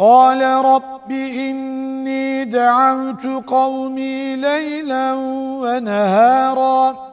قال رب إني دعوت قومي ليلا ونهارا